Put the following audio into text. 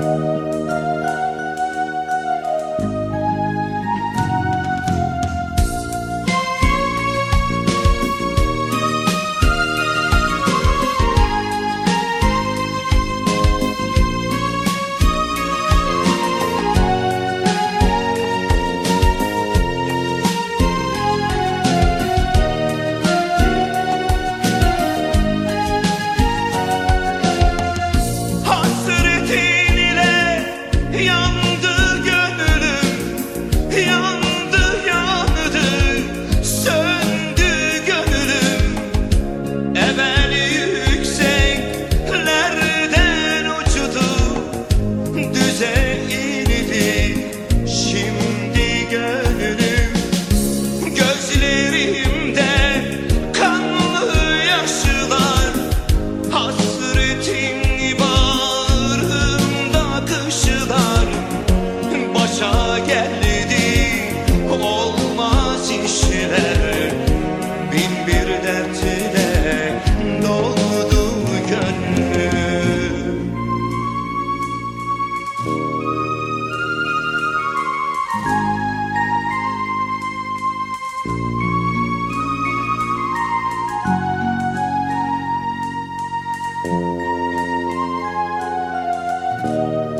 Música Música